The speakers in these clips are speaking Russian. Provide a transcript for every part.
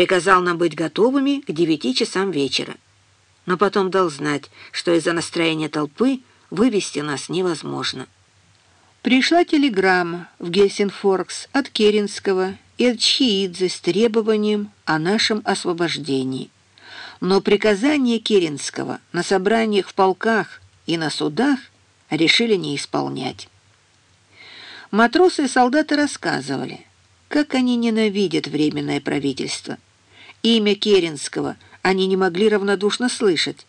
Приказал нам быть готовыми к девяти часам вечера. Но потом дал знать, что из-за настроения толпы вывести нас невозможно. Пришла телеграмма в Гельсинфоркс от Керенского и от Чхиидзе с требованием о нашем освобождении. Но приказание Керенского на собраниях в полках и на судах решили не исполнять. Матросы и солдаты рассказывали, как они ненавидят Временное правительство. Имя Керенского они не могли равнодушно слышать.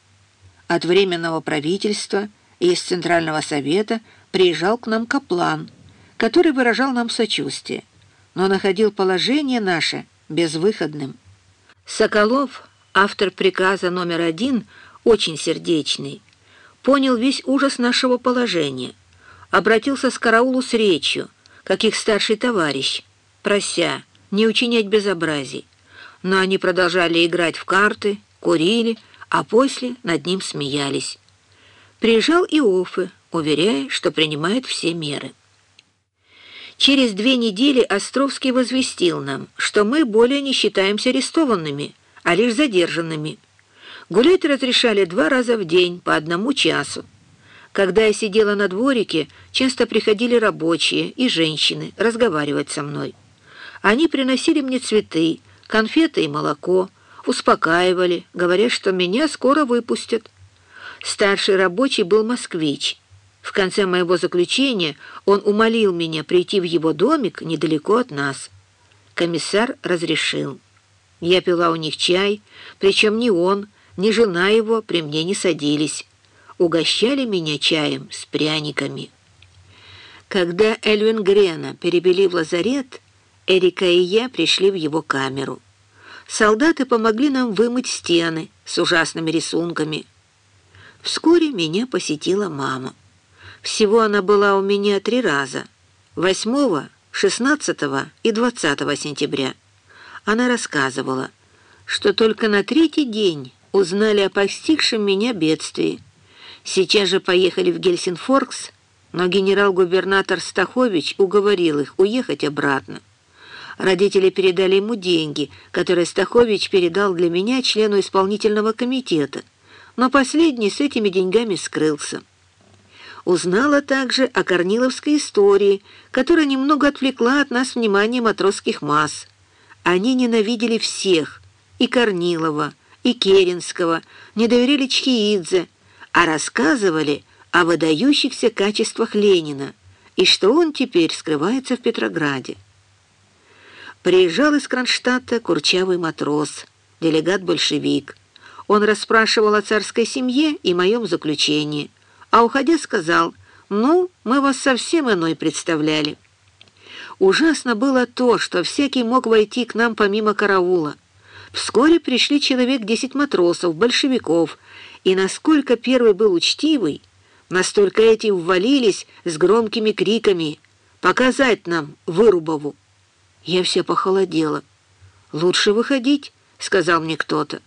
От Временного правительства и из Центрального совета приезжал к нам Каплан, который выражал нам сочувствие, но находил положение наше безвыходным. Соколов, автор приказа номер один, очень сердечный, понял весь ужас нашего положения, обратился с караулу с речью, как их старший товарищ, прося не учинять безобразий. Но они продолжали играть в карты, курили, а после над ним смеялись. Приезжал и Офы, уверяя, что принимает все меры. Через две недели Островский возвестил нам, что мы более не считаемся арестованными, а лишь задержанными. Гулять разрешали два раза в день по одному часу. Когда я сидела на дворике, часто приходили рабочие и женщины разговаривать со мной. Они приносили мне цветы, конфеты и молоко, успокаивали, говоря, что меня скоро выпустят. Старший рабочий был москвич. В конце моего заключения он умолил меня прийти в его домик недалеко от нас. Комиссар разрешил. Я пила у них чай, причем ни он, ни жена его при мне не садились. Угощали меня чаем с пряниками. Когда Эльвин Грена перебили в лазарет, Эрика и я пришли в его камеру. Солдаты помогли нам вымыть стены с ужасными рисунками. Вскоре меня посетила мама. Всего она была у меня три раза. 8, 16 и 20 сентября. Она рассказывала, что только на третий день узнали о постигшем меня бедствии. Сейчас же поехали в Гельсинфоркс, но генерал-губернатор Стахович уговорил их уехать обратно. Родители передали ему деньги, которые Стахович передал для меня члену исполнительного комитета, но последний с этими деньгами скрылся. Узнала также о Корниловской истории, которая немного отвлекла от нас внимание матросских масс. Они ненавидели всех, и Корнилова, и Керенского, не доверяли Чхиидзе, а рассказывали о выдающихся качествах Ленина и что он теперь скрывается в Петрограде. Приезжал из Кронштадта курчавый матрос, делегат-большевик. Он расспрашивал о царской семье и моем заключении, а уходя сказал, «Ну, мы вас совсем иной представляли». Ужасно было то, что всякий мог войти к нам помимо караула. Вскоре пришли человек десять матросов, большевиков, и насколько первый был учтивый, настолько эти ввалились с громкими криками «Показать нам Вырубову!» Я вся похолодела. «Лучше выходить», — сказал мне кто-то.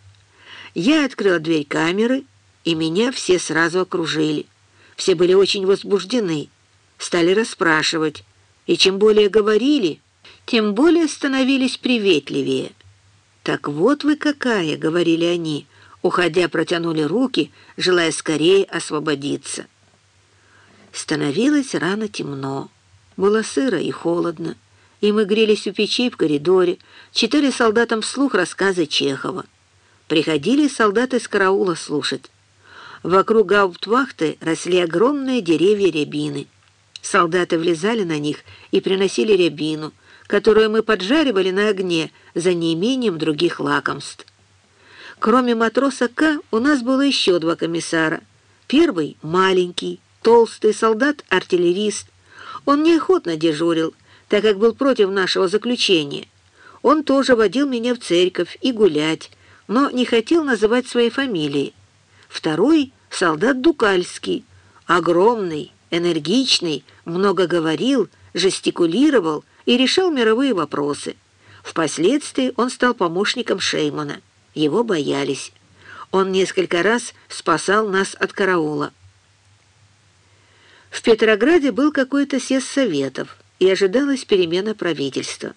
Я открыла дверь камеры, и меня все сразу окружили. Все были очень возбуждены, стали расспрашивать, и чем более говорили, тем более становились приветливее. «Так вот вы какая», — говорили они, уходя протянули руки, желая скорее освободиться. Становилось рано темно, было сыро и холодно и мы грелись у печей в коридоре, читали солдатам вслух рассказы Чехова. Приходили солдаты с караула слушать. Вокруг гауптвахты росли огромные деревья рябины. Солдаты влезали на них и приносили рябину, которую мы поджаривали на огне за неимением других лакомств. Кроме матроса К, у нас было еще два комиссара. Первый — маленький, толстый солдат-артиллерист. Он неохотно дежурил, так как был против нашего заключения. Он тоже водил меня в церковь и гулять, но не хотел называть своей фамилии. Второй — солдат Дукальский, огромный, энергичный, много говорил, жестикулировал и решал мировые вопросы. Впоследствии он стал помощником Шеймана. Его боялись. Он несколько раз спасал нас от караула. В Петрограде был какой-то съезд советов и ожидалась перемена правительства.